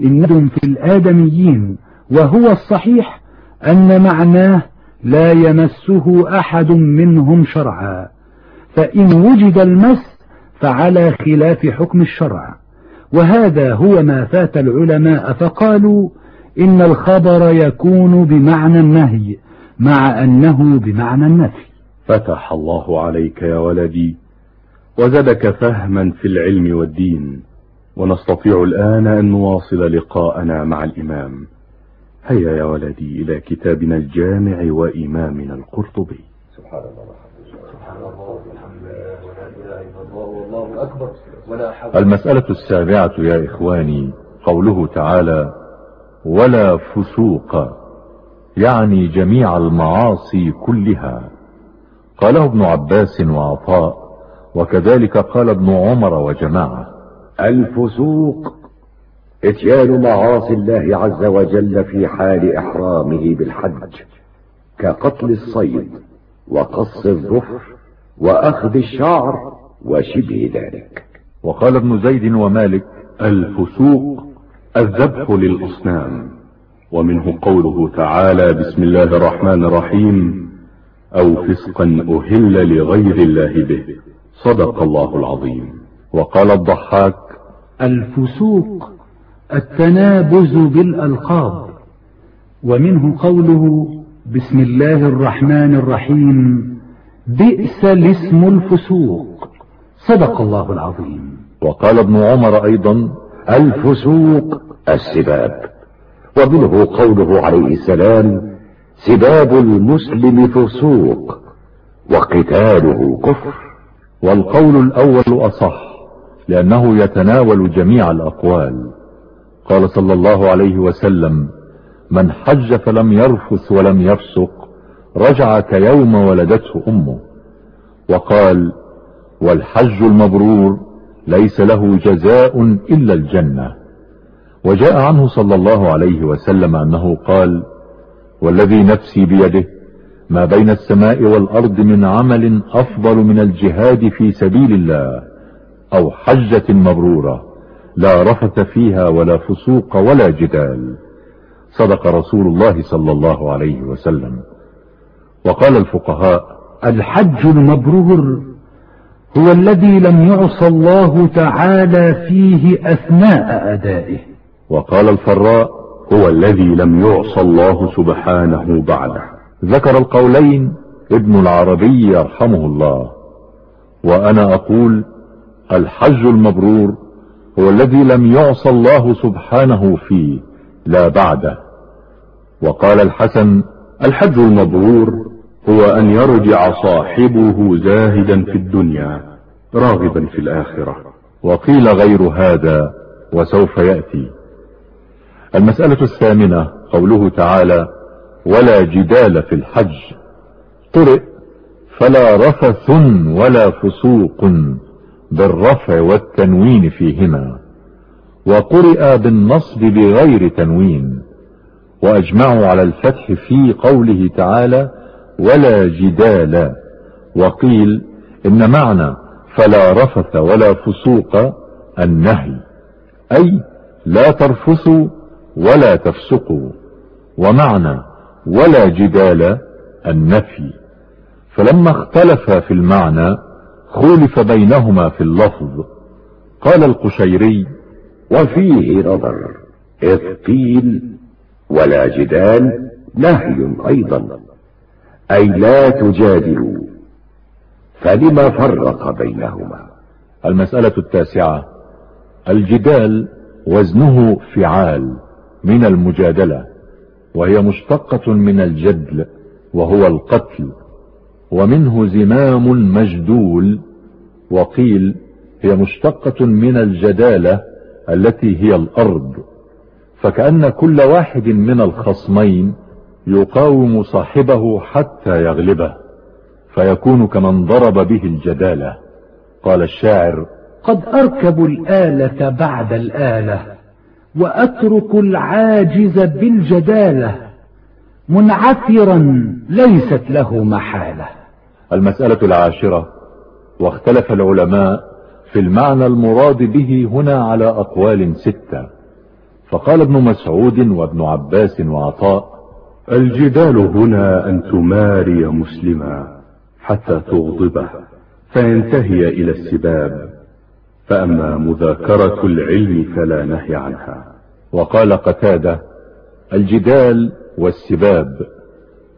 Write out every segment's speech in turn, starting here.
إنهم في الآدميين وهو الصحيح أن معناه لا يمسه أحد منهم شرعا. فإن وجد المس فعلى خلاف حكم الشرع. وهذا هو ما فات العلماء فقالوا إن الخبر يكون بمعنى النهي مع أنه بمعنى النفي. فتح الله عليك يا ولدي وزدك فهما في العلم والدين. ونستطيع الآن أن نواصل لقاءنا مع الإمام. هيا يا ولدي إلى كتابنا الجامع وإمامنا القرطبي. سبحان الله سبحان الله والحمد لله والله أكبر ولا حول المسألة السابعة يا إخواني قوله تعالى ولا فسوق يعني جميع المعاصي كلها. قاله ابن عباس وعطاء وكذلك قال ابن عمر وجماعة. الفسوق إتيان معاصي الله عز وجل في حال إحرامه بالحج كقتل الصيد وقص الظفر وأخذ الشعر وشبه ذلك. وقال ابن زيد ومالك الفسوق الذبح للأصنام ومنه قوله تعالى بسم الله الرحمن الرحيم أو فسقا أهل لغير الله به صدق الله العظيم. وقال الضحاك الفسوق التنابز بالألقاب ومنه قوله بسم الله الرحمن الرحيم بئس الاسم الفسوق. صدق الله العظيم. وقال ابن عمر أيضا الفسوق السباب. ومنه قوله عليه السلام سباب المسلم فسوق وقتاله كفر. والقول الأول أصح. لأنه يتناول جميع الأقوال. قال صلى الله عليه وسلم من حج فلم يرفث ولم يفسق رجع كيوم ولدته أمه. وقال والحج المبرور ليس له جزاء إلا الجنة. وجاء عنه صلى الله عليه وسلم أنه قال والذي نفسي بيده ما بين السماء والأرض من عمل أفضل من الجهاد في سبيل الله. أو حجة مبرورة لا رفث فيها ولا فسوق ولا جدال. صدق رسول الله صلى الله عليه وسلم. وقال الفقهاء الحج المبرور هو الذي لم يعص الله تعالى فيه أثناء أدائه. وقال الفراء هو الذي لم يعص الله سبحانه بعده. ذكر القولين ابن العربي يرحمه الله. وأنا أقول الحج المبرور هو الذي لم يعص الله سبحانه فيه لا بعده. وقال الحسن الحج المبرور هو أن يرجع صاحبه زاهدا في الدنيا راغبا في الآخرة. وقيل غير هذا وسوف يأتي. المسألة الثامنة قوله تعالى ولا جدال في الحج. قرئ فلا رفث ولا فسوق. بالرفع والتنوين فيهما وقرئ بالنصب بغير تنوين وأجمعوا على الفتح في قوله تعالى ولا جدال وقيل إن معنى فلا رفث ولا فسوق النهي أي لا ترفثوا ولا تفسقوا ومعنى ولا جدال النفي فلما اختلف في المعنى خولف بينهما في اللفظ. قال القشيري وفيه نظر إذ قيل ولا جدال نهي أيضا. أي لا تجادلوا فلما فرق بينهما؟ المسألة التاسعة الجدال وزنه فعال من المجادلة وهي مشتقة من الجدل وهو القتل. ومنه زمام مجدول وقيل هي مشتقة من الجدالة التي هي الأرض فكأن كل واحد من الخصمين يقاوم صاحبه حتى يغلبه فيكون كمن ضرب به الجدالة. قال الشاعر قد أركب الآلة بعد الآلة وأترك العاجز بالجدالة. منعثرا ليست له محالة. المسألة العاشرة واختلف العلماء في المعنى المراد به هنا على أقوال ستة. فقال ابن مسعود وابن عباس وعطاء الجدال هنا أن تماري مسلما حتى تغضبه فينتهي إلى السباب. فأما مذاكرة العلم فلا نهي عنها. وقال قتادة الجدال والسباب.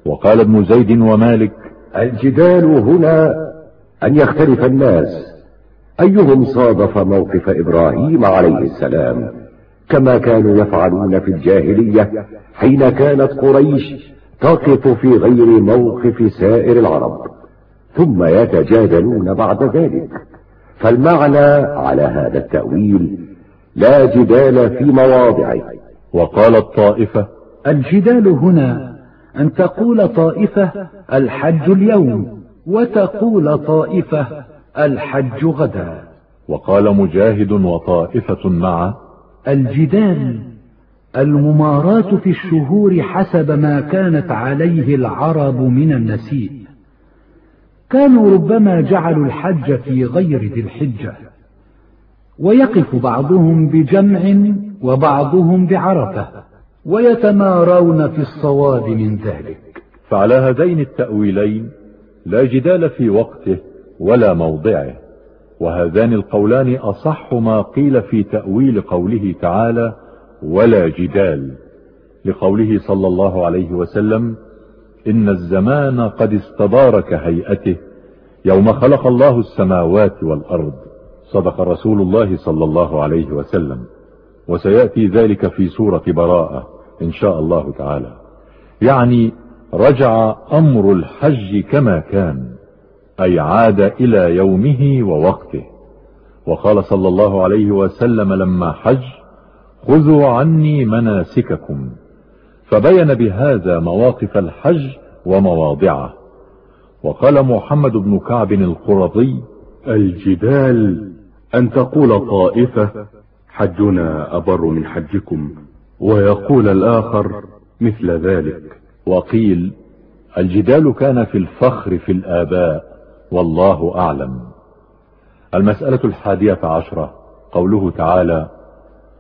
وقال ابن زيد ومالك الجدال هنا أن يختلف الناس. أيهم صادف موقف إبراهيم عليه السلام كما كانوا يفعلون في الجاهلية حين كانت قريش تقف في غير موقف سائر العرب ثم يتجادلون بعد ذلك. فالمعنى على هذا التأويل لا جدال في مواضعه. وقال الطائفة الجدال هنا أن تقول طائفة الحج اليوم وتقول طائفة الحج غدا. وقال مجاهد وطائفة معه الجدال المماراة في الشهور حسب ما كانت عليه العرب من النسيء. كانوا ربما جعلوا الحج في غير ذي الحجة. ويقف بعضهم بجمع وبعضهم بعرفة. ويتمارون في الصواب من ذلك. فعلى هذين التأويلين لا جدال في وقته ولا موضعه وهذان القولان أصح ما قيل في تأويل قوله تعالى ولا جدال لقوله صلى الله عليه وسلم إن الزمان قد استدار كهيئته يوم خلق الله السماوات والأرض صدق رسول الله صلى الله عليه وسلم. وسيأتي ذلك في سورة براءة. إن شاء الله تعالى. يعني رجع أمر الحج كما كان أي عاد إلى يومه ووقته. وقال صلى الله عليه وسلم لما حج خذوا عني مناسككم. فبين بهذا مواقف الحج ومواضعه. وقال محمد بن كعب القرظي الجدال أن تقول طائفة حجنا أبر من حجكم. ويقول الآخر مثل ذلك وقيل الجدال كان في الفخر في الآباء والله أعلم. المسألة الحادية عشرة قوله تعالى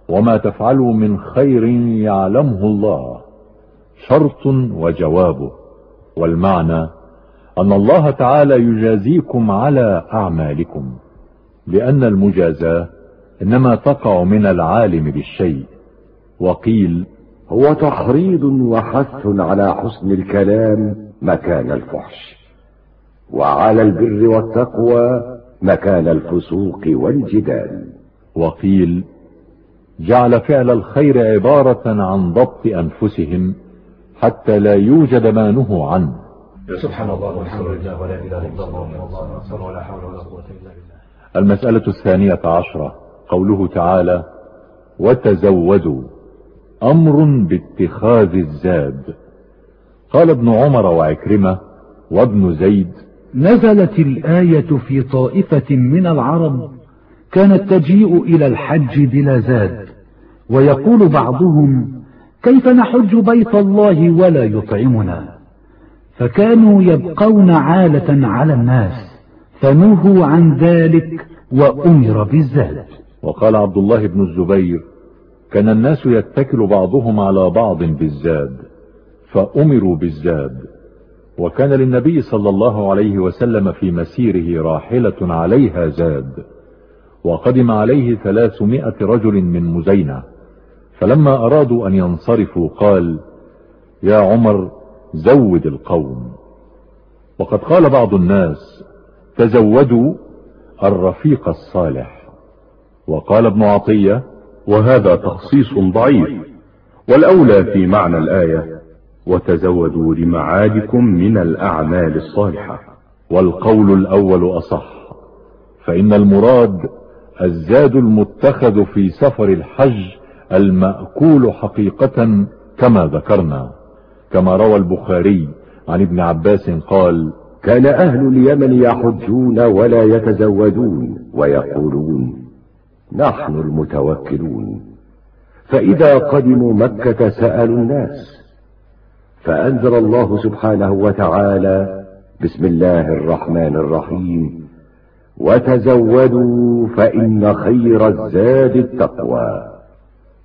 وما تفعلوا من خير يعلمه الله شرط وجوابه. والمعنى أن الله تعالى يجازيكم على أعمالكم لأن المجازاة إنما تقع من العالم بالشيء. وقيل هو تحريض وحث على حسن الكلام مكان الفحش. وعلى البر والتقوى مكان الفسوق والجدال. وقيل جعل فعل الخير عبارة عن ضبط أنفسهم حتى لا يوجد ما نهوا عنه. سبحان الله والحمد لله ولا إله إلا الله ولا حول ولا قوة إلا بالله. المسألة الثانية عشرة. قوله تعالى وتزودوا أمر باتخاذ الزاد. قال ابن عمر وعكرمة وابن زيد نزلت الآية في طائفة من العرب كانت تجيء إلى الحج بلا زاد ويقول بعضهم كيف نحج بيت الله ولا يطعمنا؟ فكانوا يبقون عالة على الناس فنهوا عن ذلك وأمر بالزاد. وقال عبد الله بن الزبير كان الناس يتكل بعضهم على بعض بالزاد فأمروا بالزاد. وكان للنبي صلى الله عليه وسلم في مسيره راحلة عليها زاد. وقدم عليه ثلاثمائة رجل من مزينة. فلما أرادوا أن ينصرفوا قال يا عمر زود القوم. وقد قال بعض الناس تزودوا الرفيق الصالح. وقال ابن عطية وهذا تخصيص ضعيف. والأولى في معنى الآية وتزودوا لمعادكم من الأعمال الصالحة والقول الأول أصح فإن المراد الزاد المتخذ في سفر الحج المأكول حقيقة كما ذكرنا كما روى البخاري عن ابن عباس قال كان أهل اليمن يحجون ولا يتزودون ويقولون نحن المتوكلون. فإذا قدموا مكة سألوا الناس فأنزل الله سبحانه وتعالى بسم الله الرحمن الرحيم. وتزودوا فإن خير الزاد التقوى.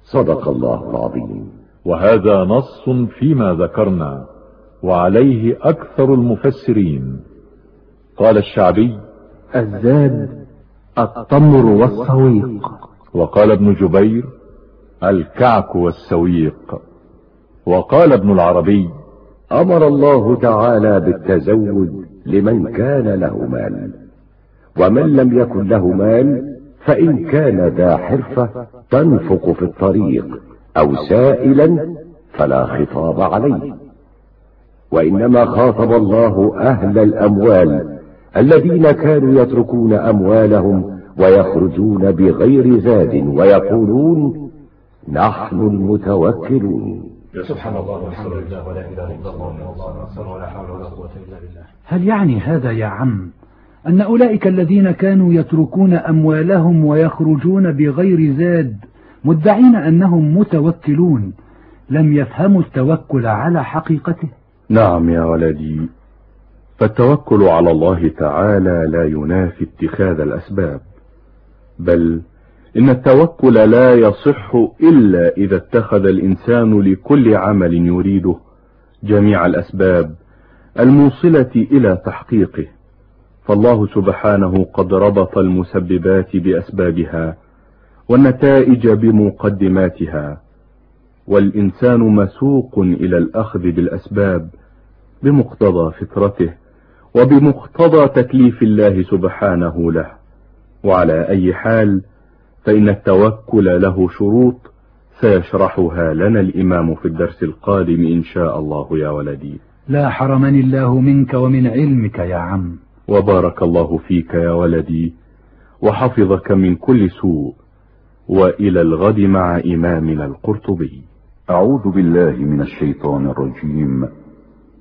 صدق الله العظيم. وهذا نص فيما ذكرنا وعليه أكثر المفسرين. قال الشعبي الزاد التمر والسويق. وقال ابن جبير الكعك والسويق. وقال ابن العربي أمر الله تعالى بالتزود لمن كان له مال. ومن لم يكن له مال فإن كان ذا حرفة تنفق في الطريق أو سائلا فلا خطاب عليه. وإنما خاطب الله أهل الأموال الذين كانوا يتركون أموالهم ويخرجون بغير زاد ويقولون نحن المتوكلون. سبحان الله والحمد لله ولا إله إلا الله ولا حول ولا قوة إلا بالله. هل يعني هذا يا عم أن أولئك الذين كانوا يتركون أموالهم ويخرجون بغير زاد مدعين أنهم متوكلون لم يفهموا التوكل على حقيقته؟ نعم يا ولدي. فالتوكل على الله تعالى لا ينافي اتخاذ الأسباب بل إن التوكل لا يصح إلا إذا اتخذ الإنسان لكل عمل يريده جميع الأسباب الموصلة إلى تحقيقه فالله سبحانه قد ربط المسببات بأسبابها والنتائج بمقدماتها والإنسان مسوق إلى الأخذ بالأسباب بمقتضى فطرته. وبمقتضى تكليف الله سبحانه له. وعلى أي حال فإن التوكل له شروط سيشرحها لنا الإمام في الدرس القادم إن شاء الله يا ولدي. لا حرمني الله منك ومن علمك يا عم. وبارك الله فيك يا ولدي وحفظك من كل سوء وإلى الغد مع إمامنا القرطبي. أعوذ بالله من الشيطان الرجيم.